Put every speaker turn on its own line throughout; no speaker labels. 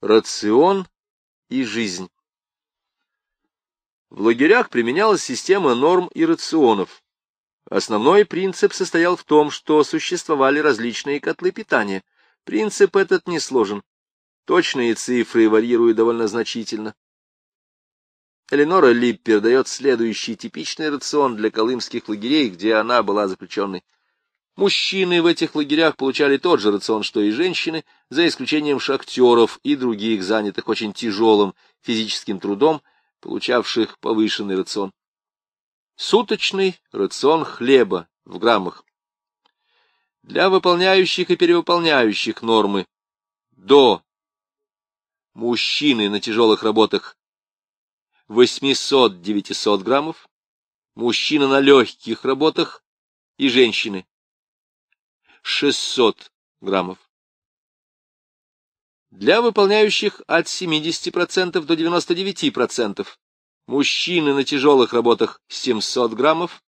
Рацион и жизнь. В лагерях применялась система норм и рационов. Основной принцип состоял в том, что существовали различные котлы питания. Принцип этот не сложен. Точные цифры варьируют довольно значительно. Эленора Липпер дает следующий типичный рацион для колымских лагерей, где она была заключенной. Мужчины в этих лагерях получали тот же рацион, что и женщины, за исключением шахтеров и других, занятых очень тяжелым физическим трудом, получавших повышенный рацион. Суточный рацион хлеба в граммах. Для выполняющих и перевыполняющих нормы до мужчины на тяжелых работах 800-900 граммов, мужчина на легких работах и женщины 600 граммов. Для выполняющих от 70% до 99% мужчины на тяжелых работах 700 граммов,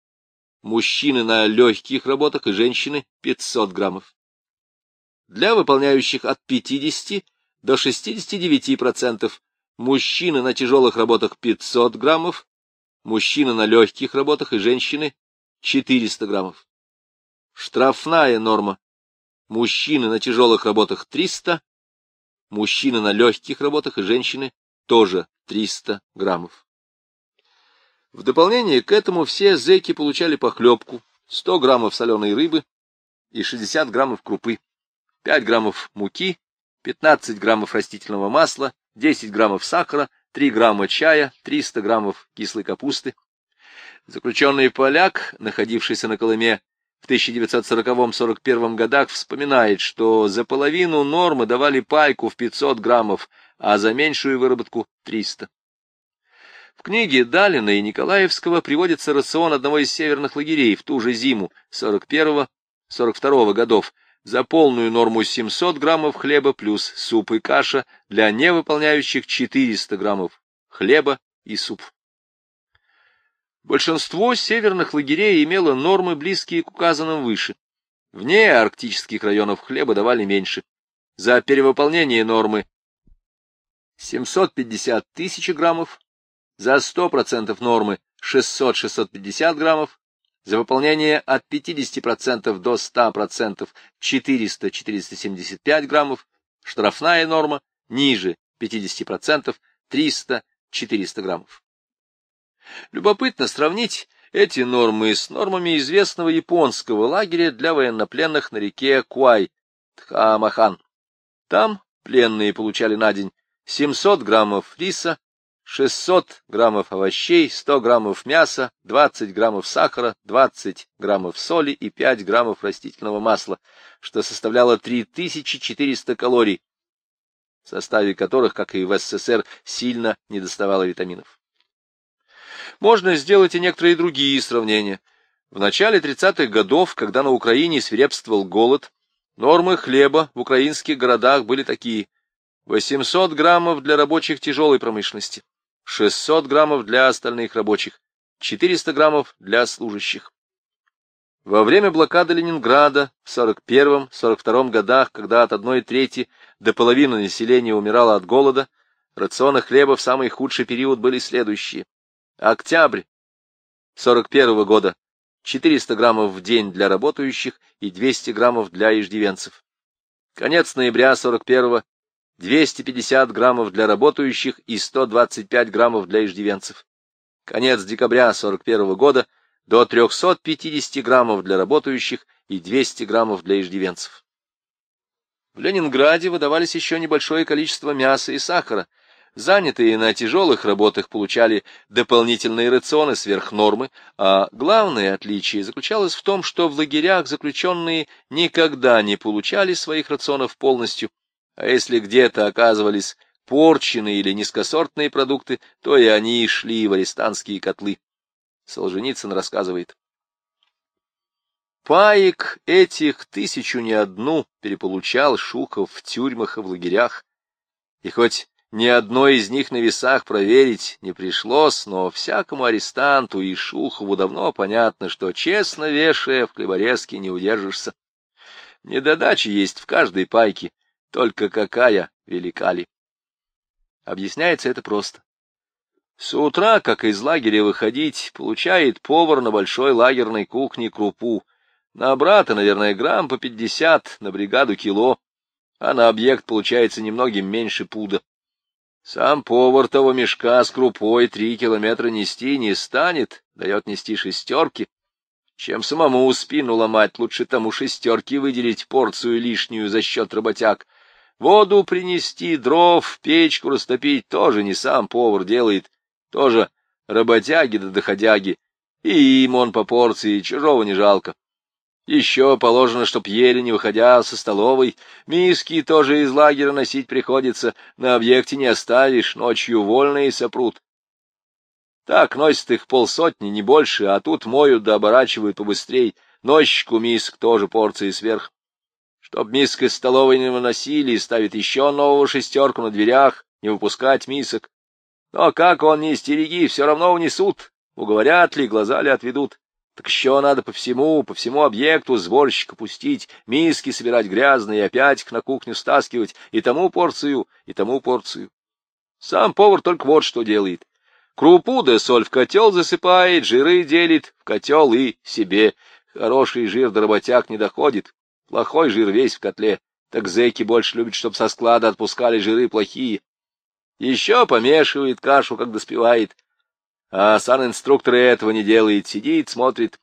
мужчины на легких работах и женщины 500 граммов. Для выполняющих от 50 до 69% мужчины на тяжелых работах 500 граммов, мужчины на легких работах и женщины 400 граммов. Штрафная норма. Мужчины на тяжелых работах 300, мужчины на легких работах и женщины тоже 300 граммов. В дополнение к этому все зэки получали похлебку, 100 граммов соленой рыбы и 60 граммов крупы, 5 граммов муки, 15 граммов растительного масла, 10 граммов сахара, 3 грамма чая, 300 граммов кислой капусты. Заключенный поляк, находившийся на Колыме, в 1940-41 годах вспоминает, что за половину нормы давали пайку в 500 граммов, а за меньшую выработку — 300. В книге Далина и Николаевского приводится рацион одного из северных лагерей в ту же зиму 41-42 годов за полную норму 700 граммов хлеба плюс суп и каша для невыполняющих 400 граммов хлеба и суп. Большинство северных лагерей имело нормы, близкие к указанным выше. Вне арктических районов хлеба давали меньше. За перевыполнение нормы 750 тысяч граммов, за 100% нормы 600-650 граммов, за выполнение от 50% до 100% 400-475 граммов, штрафная норма ниже 50% 300-400 граммов. Любопытно сравнить эти нормы с нормами известного японского лагеря для военнопленных на реке Куай, Тхамахан. Там пленные получали на день 700 граммов риса, 600 граммов овощей, 100 граммов мяса, 20 граммов сахара, 20 граммов соли и 5 граммов растительного масла, что составляло 3400 калорий, в составе которых, как и в СССР, сильно недоставало витаминов. Можно сделать и некоторые другие сравнения. В начале 30-х годов, когда на Украине свирепствовал голод, нормы хлеба в украинских городах были такие. 800 граммов для рабочих тяжелой промышленности, 600 граммов для остальных рабочих, 400 граммов для служащих. Во время блокады Ленинграда в 41-42 годах, когда от одной трети до половины населения умирало от голода, рационы хлеба в самый худший период были следующие. Октябрь 41 года 400 граммов в день для работающих и 200 граммов для иждивенцев. Конец ноября 41 250 граммов для работающих и 125 граммов для иждивенцев. Конец декабря 41 года до 350 граммов для работающих и 200 граммов для иждивенцев. В Ленинграде выдавались еще небольшое количество мяса и сахара, Занятые на тяжелых работах получали дополнительные рационы сверх нормы, а главное отличие заключалось в том, что в лагерях заключенные никогда не получали своих рационов полностью, а если где-то оказывались порченные или низкосортные продукты, то и они шли в арестантские котлы. Солженицын рассказывает. Паек этих тысячу не одну переполучал Шухов в тюрьмах и в лагерях, и хоть ни одной из них на весах проверить не пришлось, но всякому арестанту и Шухову давно понятно, что честно вешая в хлеборезке не удержишься. Недодача есть в каждой пайке, только какая велика ли. Объясняется это просто. С утра, как из лагеря выходить, получает повар на большой лагерной кухне крупу. На брата, наверное, грамм по пятьдесят, на бригаду кило, а на объект получается немногим меньше пуда. Сам повар того мешка с крупой три километра нести не станет, дает нести шестерки. Чем самому спину ломать, лучше тому шестерки выделить порцию лишнюю за счет работяг. Воду принести, дров, печку растопить тоже не сам повар делает, тоже работяги да доходяги, и им он по порции, чужого не жалко. Еще положено, чтоб еле не выходя со столовой, миски тоже из лагеря носить приходится, на объекте не оставишь, ночью вольные сопрут. Так носят их полсотни, не больше, а тут моют да оборачивают побыстрей, носчику миск тоже порции сверх. Чтоб миск из столовой не выносили, ставит еще нового шестерку на дверях, не выпускать мисок. Но как он не стереги, все равно унесут, уговорят ли, глаза ли отведут. Так еще надо по всему, по всему объекту сборщика пустить, миски собирать грязные, опять их на кухню стаскивать, и тому порцию, и тому порцию. Сам повар только вот что делает. Крупу да соль в котел засыпает, жиры делит в котел и себе. Хороший жир до работяг не доходит, плохой жир весь в котле. Так зэки больше любят, чтоб со склада отпускали жиры плохие. Еще помешивает кашу, как доспевает. А сан-инструктор этого не делает, сидит, смотрит.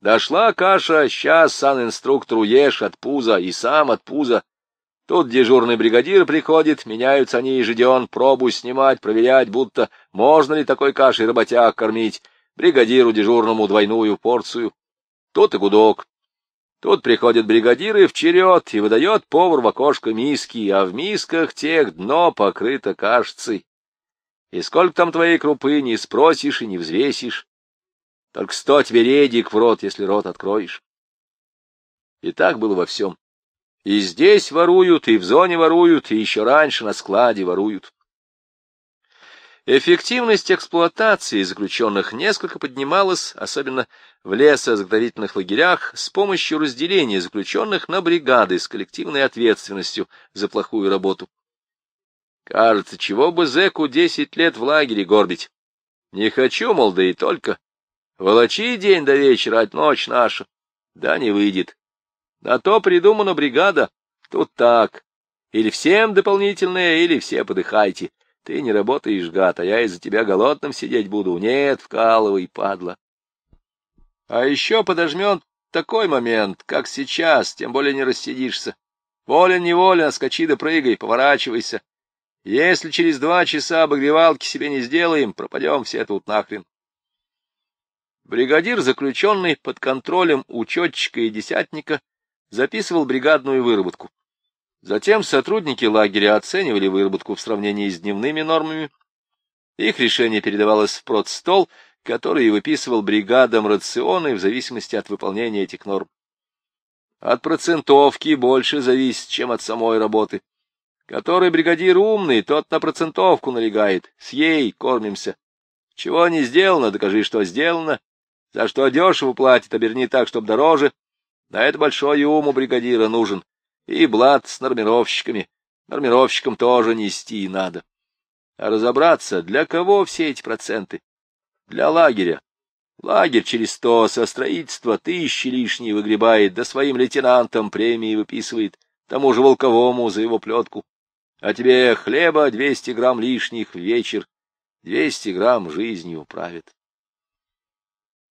Дошла каша, сейчас сан-инструктору ешь от пуза и сам от пуза. Тут дежурный бригадир приходит, меняются они ежеден, пробу снимать, проверять, будто можно ли такой кашей работяг кормить. Бригадиру дежурному двойную порцию. Тут и гудок. Тут приходят бригадиры в черед и выдает повар в окошко миски, а в мисках тех дно покрыто кашцей. И сколько там твоей крупы не спросишь и не взвесишь. Только сто тебе редик в рот, если рот откроешь. И так было во всем. И здесь воруют, и в зоне воруют, и еще раньше на складе воруют. Эффективность эксплуатации заключенных несколько поднималась, особенно в лесозаготовительных лагерях, с помощью разделения заключенных на бригады с коллективной ответственностью за плохую работу. Кажется, чего бы зэку десять лет в лагере горбить? Не хочу, мол, да и только. Волочи день до вечера, от ночь наша. Да не выйдет. На то придумана бригада. Тут так. Или всем дополнительное, или все подыхайте. Ты не работаешь, гад, а я из-за тебя голодным сидеть буду. Нет, вкалывай, падла. А еще подожмет такой момент, как сейчас, тем более не рассидишься. Волен-неволен, скачи да прыгай, поворачивайся. Если через два часа обогревалки себе не сделаем, пропадем все тут нахрен. Бригадир, заключенный под контролем учетчика и десятника, записывал бригадную выработку. Затем сотрудники лагеря оценивали выработку в сравнении с дневными нормами. Их решение передавалось в продстол, который выписывал бригадам рационы в зависимости от выполнения этих норм. От процентовки больше зависит, чем от самой работы. Который бригадир умный, тот на процентовку налегает. С ей кормимся. Чего не сделано, докажи, что сделано. За что дешево платит, оберни так, чтоб дороже. На это большой ум у бригадира нужен и блат с нормировщиками. Нормировщикам тоже нести надо. А разобраться, для кого все эти проценты? Для лагеря. Лагерь через то со строительства тысячи лишние выгребает, да своим лейтенантам премии выписывает, тому же Волковому за его плетку. А тебе хлеба двести грамм лишних в вечер, двести грамм жизнью управит.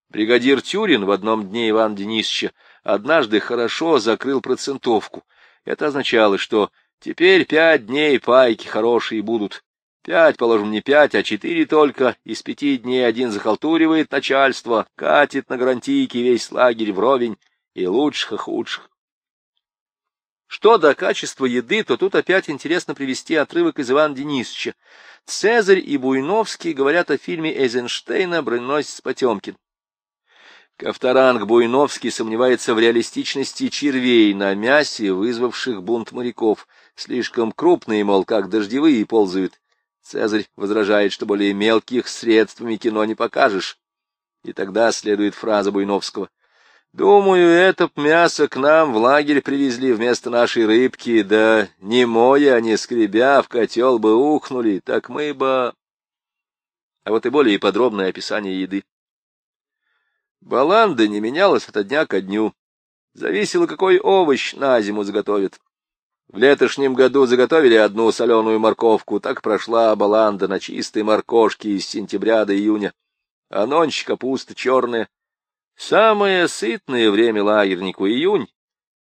Бригадир Тюрин в одном дне Ивана Денисовича однажды хорошо закрыл процентовку, это означало, что теперь пять дней пайки хорошие будут. Пять, положим, не пять, а четыре только. Из пяти дней один захалтуривает начальство, катит на гарантийке весь лагерь вровень, и лучших, и худших. Что до качества еды, то тут опять интересно привести отрывок из Ивана Денисовича. Цезарь и Буйновский говорят о фильме Эйзенштейна «Броненосец Потемкин». Ковторанг Буйновский сомневается в реалистичности червей на мясе, вызвавших бунт моряков. Слишком крупные, мол, как дождевые, ползают. Цезарь возражает, что более мелких средствами кино не покажешь. И тогда следует фраза Буйновского. Думаю, это мясо к нам в лагерь привезли вместо нашей рыбки, да не моя, не скребя, в котел бы ухнули, так мы бы... А вот и более подробное описание еды. Баланда не менялась от дня ко дню. Зависело, какой овощ на зиму заготовят. В летошнем году заготовили одну соленую морковку, так прошла баланда на чистой моркошке из сентября до июня. А нонче капуста черная, Самое сытное время лагернику — июнь.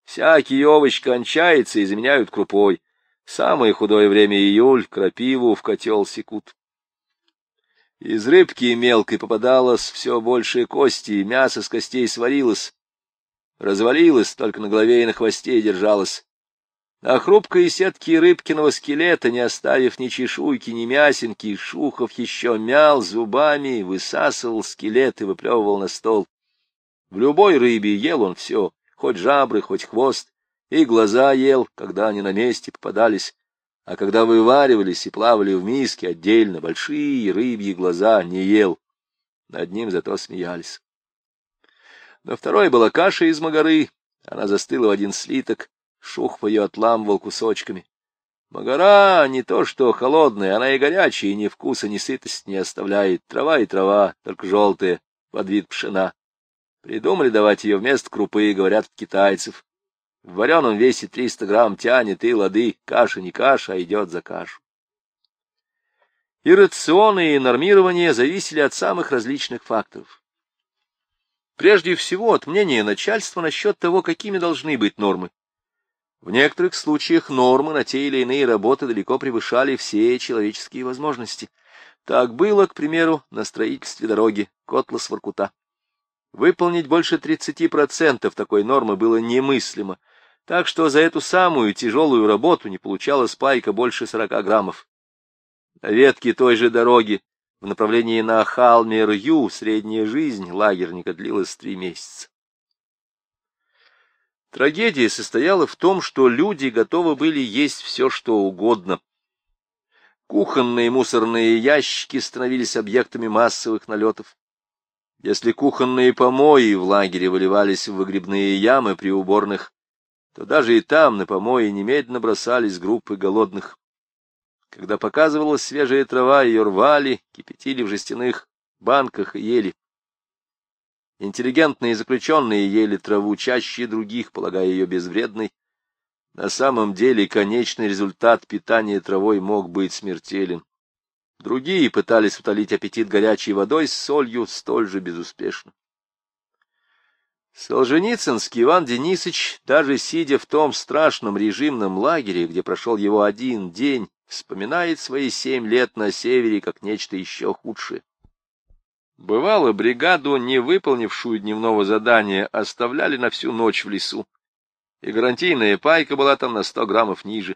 Всякий овощ кончается и заменяют крупой. Самое худое время — июль, крапиву в котел секут. Из рыбки мелкой попадалось все больше кости, мясо с костей сварилось. Развалилось, только на голове и на хвосте держалось. А хрупкой сетки рыбкиного скелета, не оставив ни чешуйки, ни мясинки, Шухов еще мял зубами, высасывал скелет и выплевывал на стол. В любой рыбе ел он все, хоть жабры, хоть хвост, и глаза ел, когда они на месте попадались, а когда вываривались и плавали в миске отдельно, большие рыбьи глаза не ел. Над ним зато смеялись. На второй была каша из магары, она застыла в один слиток, Шухов ее отламывал кусочками. Магара не то что холодная, она и горячая, и ни вкуса, ни сытости не оставляет. Трава и трава, только желтая, под вид пшена. Придумали давать ее вместо крупы, говорят, китайцев. В вареном весе 300 грамм тянет и лады, каша не каша, а идет за кашу. И рационы, и нормирование зависели от самых различных факторов. Прежде всего, от мнения начальства насчет того, какими должны быть нормы. В некоторых случаях нормы на те или иные работы далеко превышали все человеческие возможности. Так было, к примеру, на строительстве дороги Котлас-Воркута. Выполнить больше 30% такой нормы было немыслимо, так что за эту самую тяжелую работу не получала спайка больше 40 граммов. На ветке той же дороги в направлении на Халмер-Ю средняя жизнь лагерника длилась три месяца. Трагедия состояла в том, что люди готовы были есть все, что угодно. Кухонные мусорные ящики становились объектами массовых налетов. Если кухонные помои в лагере выливались в выгребные ямы при уборных, то даже и там на помои немедленно бросались группы голодных. Когда показывалась свежая трава, ее рвали, кипятили в жестяных банках и ели. Интеллигентные заключенные ели траву чаще других, полагая ее безвредной. На самом деле конечный результат питания травой мог быть смертелен. Другие пытались утолить аппетит горячей водой с солью столь же безуспешно. Солженицынский Иван Денисович, даже сидя в том страшном режимном лагере, где прошел его один день, вспоминает свои семь лет на севере как нечто еще худшее. Бывало, бригаду, не выполнившую дневного задания, оставляли на всю ночь в лесу, и гарантийная пайка была там на сто граммов ниже.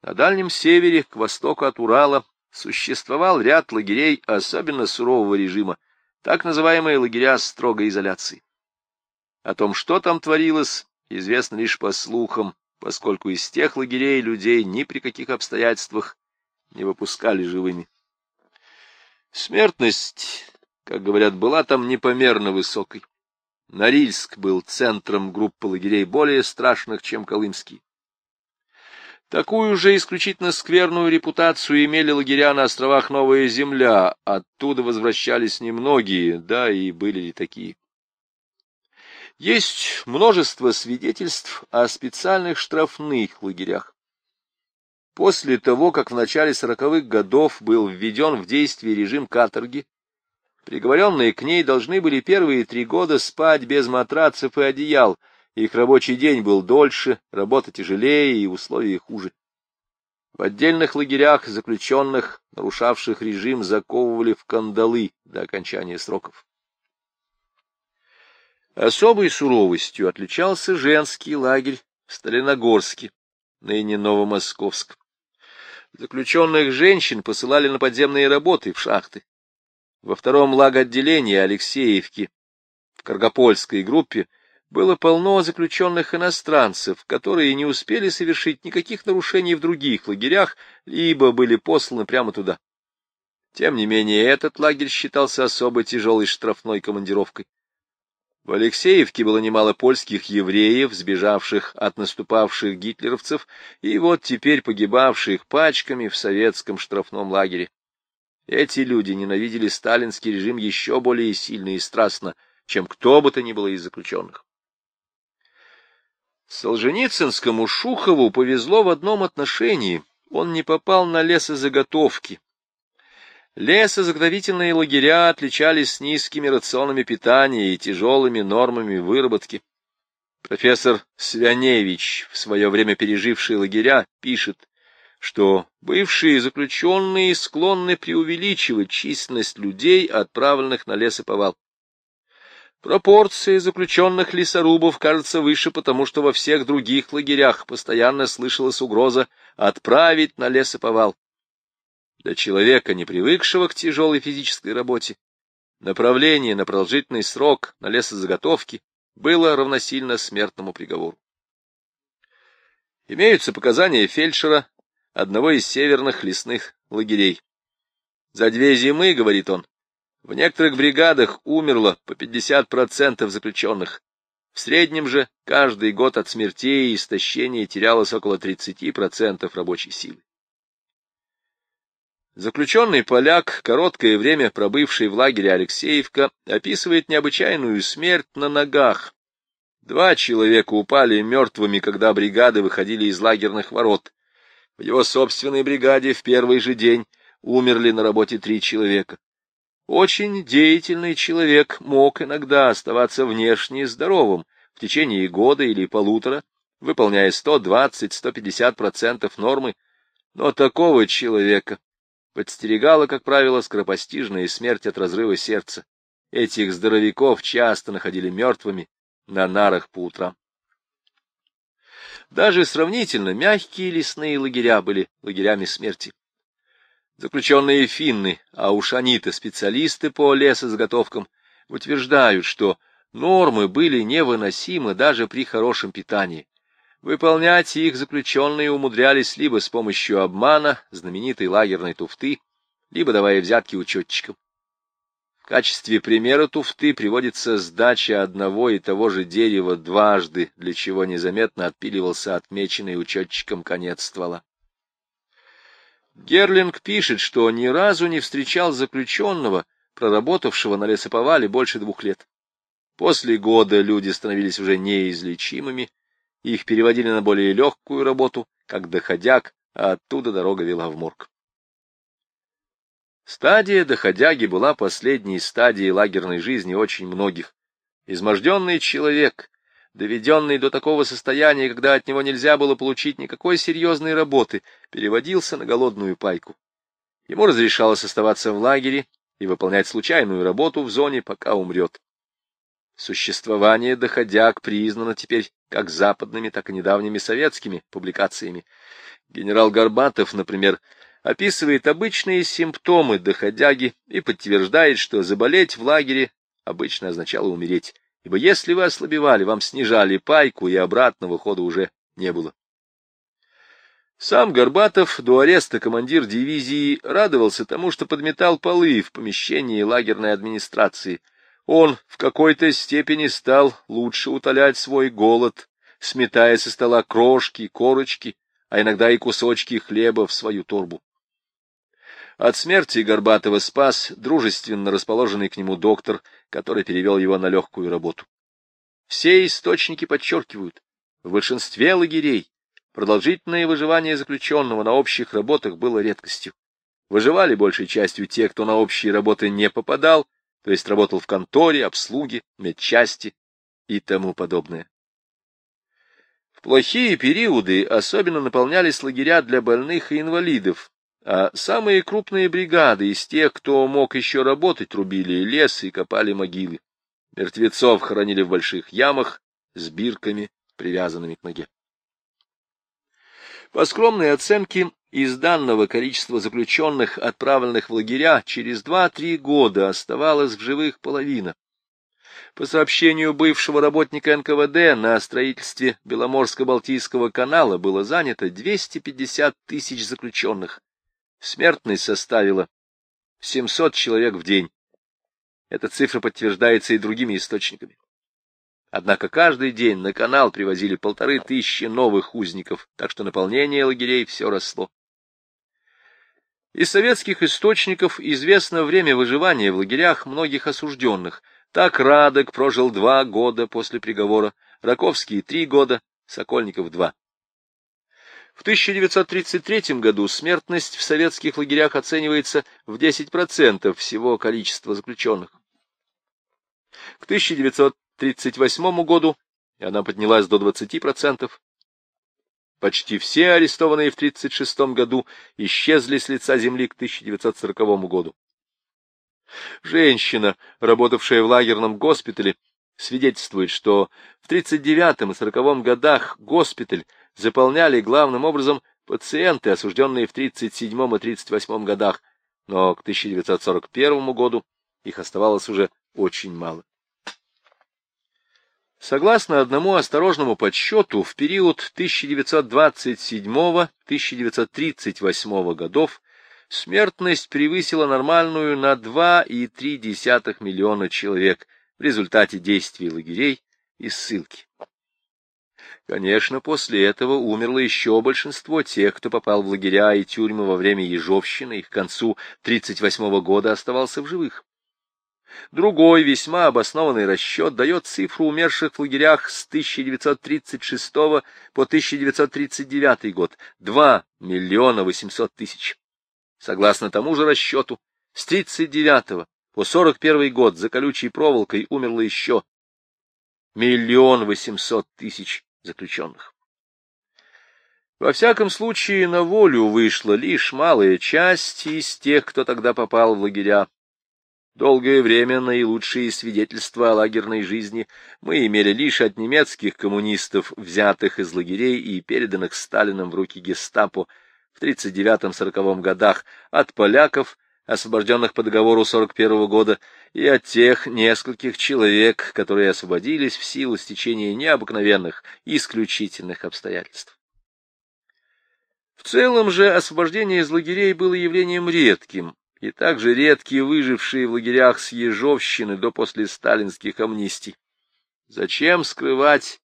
На Дальнем Севере, к востоку от Урала, существовал ряд лагерей особенно сурового режима, так называемые лагеря строгой изоляции. О том, что там творилось, известно лишь по слухам, поскольку из тех лагерей людей ни при каких обстоятельствах не выпускали живыми. Смертность, как говорят, была там непомерно высокой. Норильск был центром группы лагерей более страшных, чем Колымский. Такую же исключительно скверную репутацию имели лагеря на островах Новая Земля, оттуда возвращались немногие, да и были ли такие. Есть множество свидетельств о специальных штрафных лагерях. После того, как в начале сороковых годов был введен в действие режим каторги, приговоренные к ней должны были первые три года спать без матрацев и одеял, их рабочий день был дольше, работа тяжелее и условия хуже. В отдельных лагерях заключенных, нарушавших режим, заковывали в кандалы до окончания сроков. Особой суровостью отличался женский лагерь в Сталиногорске, ныне Новомосковск. Заключенных женщин посылали на подземные работы в шахты. Во втором лаготделении Алексеевки в Каргопольской группе было полно заключенных иностранцев, которые не успели совершить никаких нарушений в других лагерях, либо были посланы прямо туда. Тем не менее, этот лагерь считался особо тяжелой штрафной командировкой. В Алексеевке было немало польских евреев, сбежавших от наступавших гитлеровцев, и вот теперь погибавших пачками в советском штрафном лагере. Эти люди ненавидели сталинский режим еще более сильно и страстно, чем кто бы то ни было из заключенных. Солженицынскому Шухову повезло в одном отношении. Он не попал на лесозаготовки, Лесозаготовительные лагеря отличались низкими рационами питания и тяжелыми нормами выработки. Профессор Свяневич, в свое время переживший лагеря, пишет, что бывшие заключенные склонны преувеличивать численность людей, отправленных на лесоповал. Пропорции заключенных лесорубов кажется выше, потому что во всех других лагерях постоянно слышалась угроза отправить на лесоповал. Для человека, не привыкшего к тяжелой физической работе, направление на продолжительный срок на лесозаготовки было равносильно смертному приговору. Имеются показания фельдшера одного из северных лесных лагерей. За две зимы, говорит он, в некоторых бригадах умерло по 50% заключенных. В среднем же каждый год от смертей и истощения терялось около 30% рабочей силы. Заключенный поляк, короткое время пробывший в лагере Алексеевка, описывает необычайную смерть на ногах. Два человека упали мертвыми, когда бригады выходили из лагерных ворот. В его собственной бригаде в первый же день умерли на работе три человека. Очень деятельный человек мог иногда оставаться внешне здоровым в течение года или полутора, выполняя 120-150% нормы, но такого человека подстерегала, как правило, скоропостижная смерть от разрыва сердца. Этих здоровяков часто находили мертвыми на нарах по утрам. Даже сравнительно мягкие лесные лагеря были лагерями смерти. Заключенные финны, а уж они-то специалисты по лесозаготовкам, утверждают, что нормы были невыносимы даже при хорошем питании. Выполнять их заключенные умудрялись либо с помощью обмана, знаменитой лагерной туфты, либо давая взятки учетчикам. В качестве примера туфты приводится сдача одного и того же дерева дважды, для чего незаметно отпиливался отмеченный учетчиком конец ствола. Герлинг пишет, что ни разу не встречал заключенного, проработавшего на лесоповале больше двух лет. После года люди становились уже неизлечимыми, их переводили на более легкую работу, как доходяг, а оттуда дорога вела в морг. Стадия доходяги была последней стадией лагерной жизни очень многих. Изможденный человек, доведенный до такого состояния, когда от него нельзя было получить никакой серьезной работы, переводился на голодную пайку. Ему разрешалось оставаться в лагере и выполнять случайную работу в зоне, пока умрет. Существование доходяг признано теперь как западными, так и недавними советскими публикациями. Генерал Горбатов, например, описывает обычные симптомы доходяги и подтверждает, что заболеть в лагере обычно означало умереть, ибо если вы ослабевали, вам снижали пайку, и обратного хода уже не было. Сам Горбатов, до ареста командир дивизии, радовался тому, что подметал полы в помещении лагерной администрации — он в какой-то степени стал лучше утолять свой голод, сметая со стола крошки, корочки, а иногда и кусочки хлеба в свою торбу. От смерти Горбатова спас дружественно расположенный к нему доктор, который перевел его на легкую работу. Все источники подчеркивают, в большинстве лагерей продолжительное выживание заключенного на общих работах было редкостью. Выживали большей частью те, кто на общие работы не попадал, то есть работал в конторе, обслуге, медчасти и тому подобное. В плохие периоды особенно наполнялись лагеря для больных и инвалидов, а самые крупные бригады из тех, кто мог еще работать, рубили лес и копали могилы. Мертвецов хоронили в больших ямах с бирками, привязанными к ноге. По скромной оценке, из данного количества заключенных, отправленных в лагеря, через два-три года оставалась в живых половина. По сообщению бывшего работника НКВД, на строительстве Беломорско-Балтийского канала было занято 250 тысяч заключенных. Смертность составила 700 человек в день. Эта цифра подтверждается и другими источниками. Однако каждый день на канал привозили полторы тысячи новых узников, так что наполнение лагерей все росло. Из советских источников известно время выживания в лагерях многих осужденных. Так Радок прожил два года после приговора, Раковский — три года, Сокольников — два. В 1933 году смертность в советских лагерях оценивается в 10% всего количества заключенных. К 1938 году она поднялась до 20%, Почти все арестованные в 1936 году исчезли с лица земли к 1940 году. Женщина, работавшая в лагерном госпитале, свидетельствует, что в 1939 и 1940 годах госпиталь заполняли главным образом пациенты, осужденные в 1937 и 1938 годах, но к 1941 году их оставалось уже очень мало. Согласно одному осторожному подсчету, в период 1927-1938 годов смертность превысила нормальную на 2,3 миллиона человек в результате действий лагерей и ссылки. Конечно, после этого умерло еще большинство тех, кто попал в лагеря и тюрьмы во время Ежовщины и к концу 1938 года оставался в живых. Другой, весьма обоснованный расчет дает цифру умерших в лагерях с 1936 по 1939 год — 2 миллиона 800 тысяч. Согласно тому же расчету, с 1939 по 1941 год за колючей проволокой умерло еще миллион восемьсот тысяч заключенных. Во всяком случае, на волю вышла лишь малая часть из тех, кто тогда попал в лагеря. Долгое время наилучшие свидетельства о лагерной жизни мы имели лишь от немецких коммунистов, взятых из лагерей и переданных Сталином в руки гестапо в 1939-1940 годах, от поляков, освобожденных по договору 41 года, и от тех нескольких человек, которые освободились в силу стечения необыкновенных, исключительных обстоятельств. В целом же освобождение из лагерей было явлением редким, и также редкие выжившие в лагерях с Ежовщины до после сталинских амнистий. Зачем скрывать?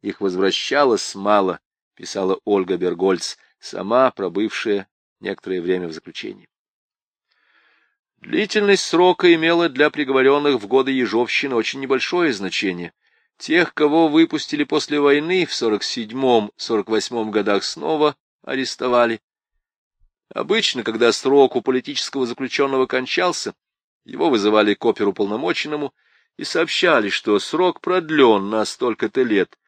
Их возвращалось мало, писала Ольга Бергольц, сама пробывшая некоторое время в заключении. Длительность срока имела для приговоренных в годы Ежовщины очень небольшое значение. Тех, кого выпустили после войны в 47-48 годах, снова арестовали Обычно, когда срок у политического заключенного кончался, его вызывали к оперуполномоченному и сообщали, что срок продлен на столько-то лет.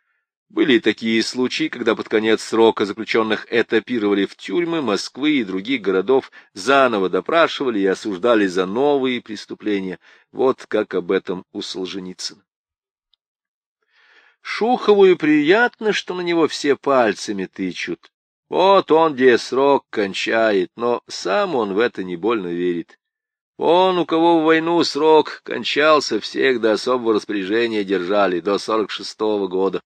Были и такие случаи, когда под конец срока заключенных этапировали в тюрьмы Москвы и других городов, заново допрашивали и осуждали за новые преступления. Вот как об этом у Солженицына. Шухову и приятно, что на него все пальцами тычут. Вот он где срок кончает, но сам он в это не больно верит. Он, у кого в войну срок кончался, всех до особого распоряжения держали, до сорок шестого года.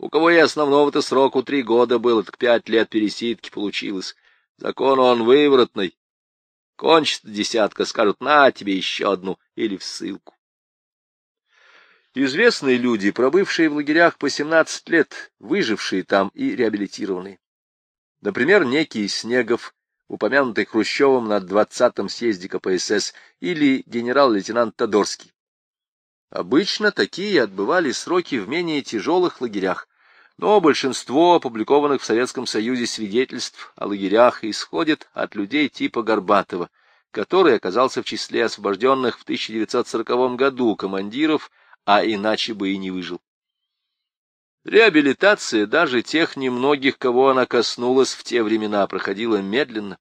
У кого и основного-то сроку три года было, так пять лет пересидки получилось. Закон он выворотный. Кончится десятка, скажут, на тебе еще одну, или в ссылку. Известные люди, пробывшие в лагерях по семнадцать лет, выжившие там и реабилитированные. Например, некий Снегов, упомянутый Хрущевым на 20-м съезде КПСС, или генерал-лейтенант Тодорский. Обычно такие отбывали сроки в менее тяжелых лагерях, но большинство опубликованных в Советском Союзе свидетельств о лагерях исходит от людей типа Горбатова, который оказался в числе освобожденных в 1940 году командиров, а иначе бы и не выжил. Реабилитация даже тех немногих, кого она коснулась в те времена, проходила медленно.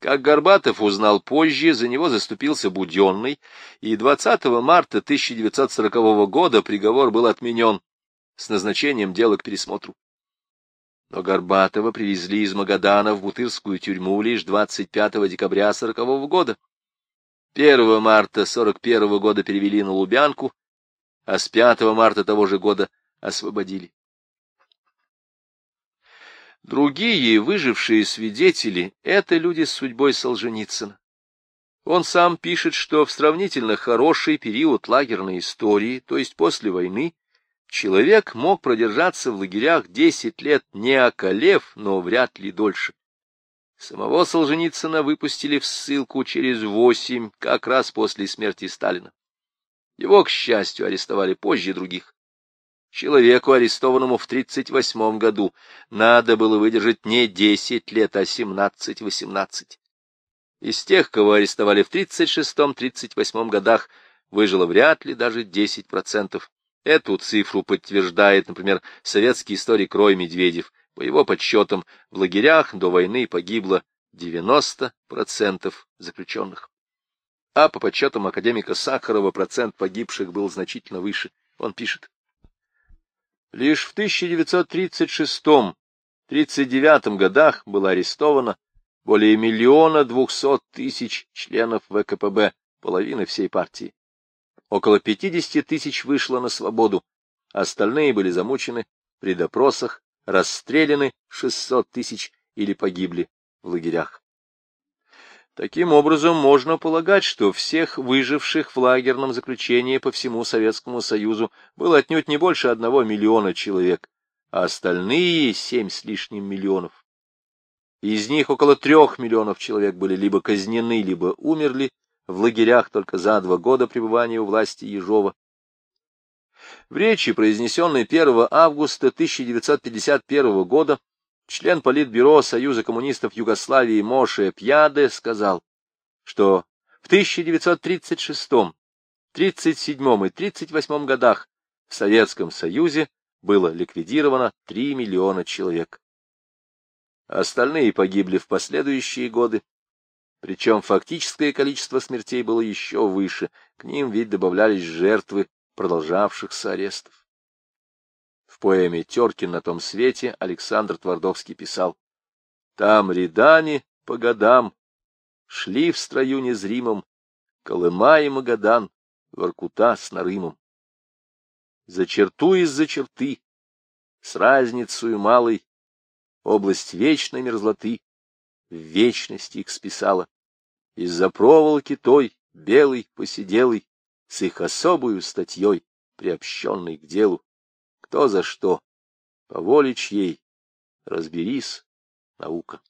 Как Горбатов узнал позже, за него заступился Буденный, и 20 марта 1940 года приговор был отменен с назначением дела к пересмотру. Но Горбатова привезли из Магадана в Бутырскую тюрьму лишь 25 декабря 1940 года. 1 марта 1941 года перевели на Лубянку, а с 5 марта того же года освободили. Другие выжившие свидетели — это люди с судьбой Солженицына. Он сам пишет, что в сравнительно хороший период лагерной истории, то есть после войны, человек мог продержаться в лагерях десять лет, не околев, но вряд ли дольше. Самого Солженицына выпустили в ссылку через восемь, как раз после смерти Сталина. Его, к счастью, арестовали позже других. Человеку, арестованному в 1938 году, надо было выдержать не 10 лет, а 17-18. Из тех, кого арестовали в 1936-1938 годах, выжило вряд ли даже 10%. Эту цифру подтверждает, например, советский историк Рой Медведев. По его подсчетам, в лагерях до войны погибло 90% заключенных. А по подсчетам академика Сахарова процент погибших был значительно выше. Он пишет. Лишь в 1936-39 годах было арестовано более миллиона двухсот тысяч членов ВКПБ, половины всей партии. Около 50 тысяч вышло на свободу, остальные были замучены при допросах, расстреляны 600 тысяч или погибли в лагерях. Таким образом, можно полагать, что всех выживших в лагерном заключении по всему Советскому Союзу было отнюдь не больше одного миллиона человек, а остальные семь с лишним миллионов из них около трех миллионов человек были либо казнены, либо умерли в лагерях только за два года пребывания у власти Ежова. В речи, произнесенной 1 августа 1951 года, член Политбюро Союза коммунистов Югославии Моше Пьяде сказал, что в 1936, 1937 и 1938 годах в Советском Союзе было ликвидировано 3 миллиона человек. Остальные погибли в последующие годы, причем фактическое количество смертей было еще выше, к ним ведь добавлялись жертвы продолжавшихся арестов. В поэме «Теркин на том свете» Александр Твардовский писал «Там рядане по годам шли в строю незримом, Колыма и Магадан, Воркута с Нарымом. За черту из-за черты, с разницей малой, область вечной мерзлоты, в вечности их списала. Из-за проволоки той, белый, посиделый, с их особую статьей, приобщенной к делу, кто за что, по воле чьей, разберись, наука.